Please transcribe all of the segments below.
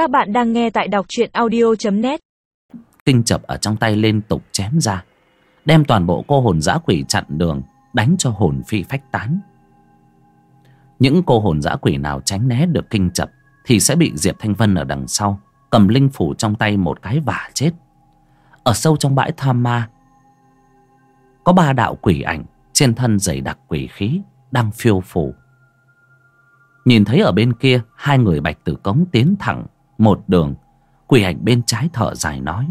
Các bạn đang nghe tại đọc truyện audio.net Kinh chập ở trong tay liên tục chém ra, Đem toàn bộ cô hồn dã quỷ chặn đường, Đánh cho hồn phi phách tán. Những cô hồn dã quỷ nào tránh né được kinh chập Thì sẽ bị Diệp Thanh Vân ở đằng sau Cầm linh phủ trong tay một cái vả chết. Ở sâu trong bãi tham ma, Có ba đạo quỷ ảnh Trên thân dày đặc quỷ khí Đang phiêu phù. Nhìn thấy ở bên kia, Hai người bạch tử cống tiến thẳng một đường Quỷ ảnh bên trái thở dài nói.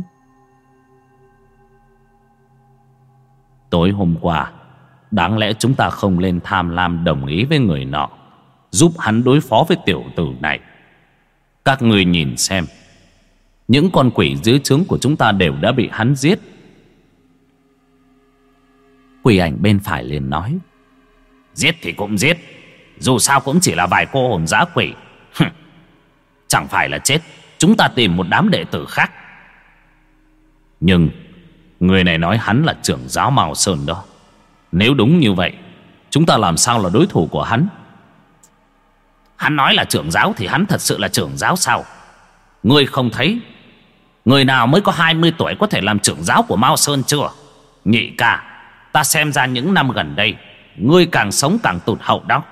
Tối hôm qua, Đáng lẽ chúng ta không lên tham lam đồng ý với người nọ, Giúp hắn đối phó với tiểu tử này. Các người nhìn xem, Những con quỷ dưới trướng của chúng ta đều đã bị hắn giết. Quỷ ảnh bên phải liền nói. Giết thì cũng giết, Dù sao cũng chỉ là vài cô hồn dã quỷ. Chẳng phải là chết, Chúng ta tìm một đám đệ tử khác. Nhưng, Người này nói hắn là trưởng giáo Mao Sơn đó. Nếu đúng như vậy, Chúng ta làm sao là đối thủ của hắn? Hắn nói là trưởng giáo Thì hắn thật sự là trưởng giáo sao? Ngươi không thấy, Người nào mới có 20 tuổi Có thể làm trưởng giáo của Mao Sơn chưa? Nhị ca, Ta xem ra những năm gần đây, Ngươi càng sống càng tụt hậu đó.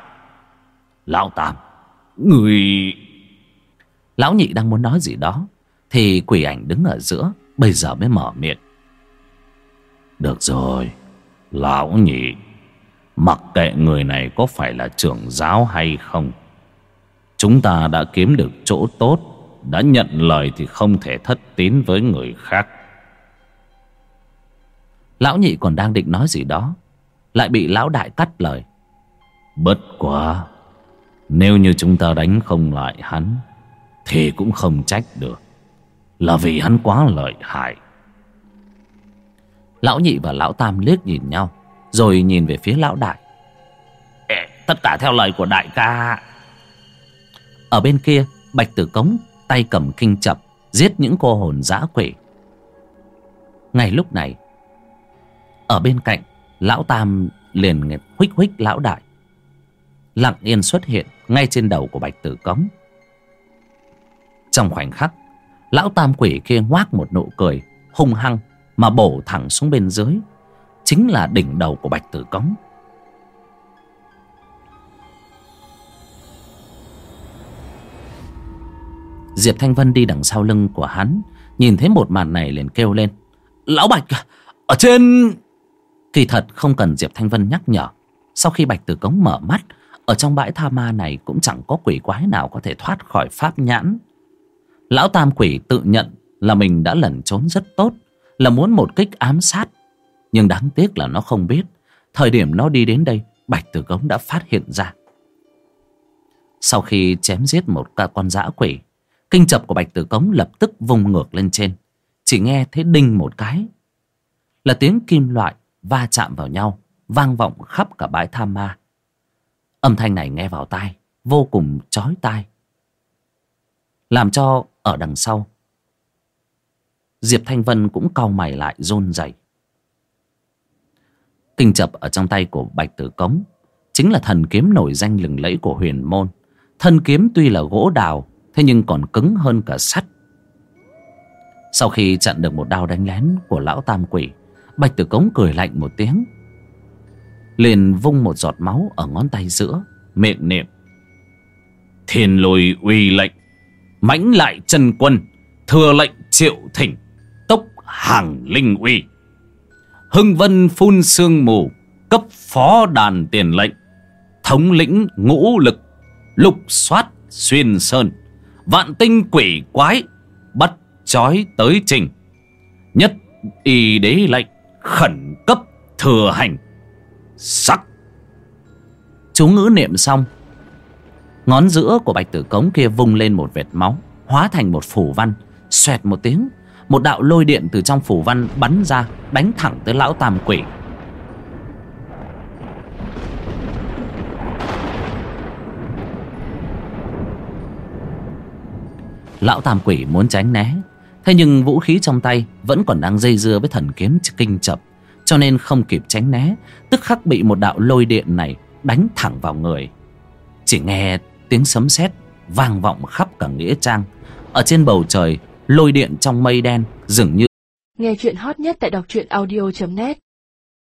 Lão Tam, Người Lão nhị đang muốn nói gì đó, Thì quỷ ảnh đứng ở giữa, Bây giờ mới mở miệng. Được rồi, Lão nhị, Mặc kệ người này có phải là trưởng giáo hay không, Chúng ta đã kiếm được chỗ tốt, Đã nhận lời thì không thể thất tín với người khác. Lão nhị còn đang định nói gì đó, Lại bị lão đại cắt lời. Bất quá, Nếu như chúng ta đánh không lại hắn thì cũng không trách được. Là vì hắn quá lợi hại. Lão nhị và lão tam liếc nhìn nhau Rồi nhìn về phía lão đại. Ê, Tất cả theo lời của đại ca. Ở bên kia Bạch tử cống tay cầm kinh chập Giết những cô hồn dã quỷ. Ngay lúc này Ở bên cạnh Lão tam liền huých huých lão đại. Lặng yên xuất hiện Ngay trên đầu của bạch tử cống. Trong khoảnh khắc, Lão tam quỷ kia ngoác một nụ cười Hung hăng mà bổ thẳng xuống bên dưới, chính là đỉnh đầu của bạch tử cống. Diệp thanh vân đi đằng sau lưng của hắn, nhìn thấy một màn này liền kêu lên, lão bạch, ở trên kỳ thật không cần diệp thanh vân nhắc nhở, sau khi bạch tử cống mở mắt, ở trong bãi tha ma này cũng chẳng có quỷ quái nào có thể thoát khỏi pháp nhãn lão tam quỷ tự nhận là mình đã lẩn trốn rất tốt, là muốn một kích ám sát. Nhưng đáng tiếc là nó không biết, thời điểm nó đi đến đây, bạch tử cống đã phát hiện ra. Sau khi chém giết một ca con dã quỷ, kinh chập của bạch tử cống lập tức vùng ngược lên trên. Chỉ nghe thấy đinh một cái, là tiếng kim loại va chạm vào nhau, vang vọng khắp cả bãi tham ma. Âm thanh này nghe vào tai, vô cùng chói tai, làm cho ở đằng sau Diệp Thanh Vân cũng cau mày lại rôn rẩy. Kinh chập ở trong tay của Bạch Tử Cống chính là thần kiếm nổi danh lừng lẫy của huyền môn. Thân kiếm tuy là gỗ đào thế nhưng còn cứng hơn cả sắt. Sau khi chặn được một đao đánh lén của lão tam quỷ, Bạch Tử Cống cười lạnh một tiếng. Liền vung một giọt máu ở ngón tay giữa, miệng niệm. Thiên lôi uy lệnh, mãnh lại chân quân, thừa lệnh triệu thỉnh hàng linh uy. Hưng vân phun sương mù cấp phó đàn tiền lệnh thống lĩnh ngũ lực lục soát xuyên sơn vạn tinh quỷ quái bắt chói tới trình. Nhất y đế lệnh khẩn cấp thừa hành. Sắc. Chú ngữ niệm xong ngón giữa của bạch tử cống kia vung lên một vệt máu, hóa thành một phủ văn, xoẹt một tiếng, một đạo lôi điện từ trong phủ văn bắn ra, đánh thẳng tới lão tam quỷ. Lão tam quỷ muốn tránh né, thế nhưng vũ khí trong tay vẫn còn đang dây dưa với thần kiếm kinh chập cho nên không kịp tránh né, tức khắc bị một đạo lôi điện này đánh thẳng vào người. Chỉ nghe tiếng sấm sét vang vọng khắp cả nghĩa trang. Ở trên bầu trời, lôi điện trong mây đen dường như Nghe chuyện hot nhất tại đọc truyện audio.net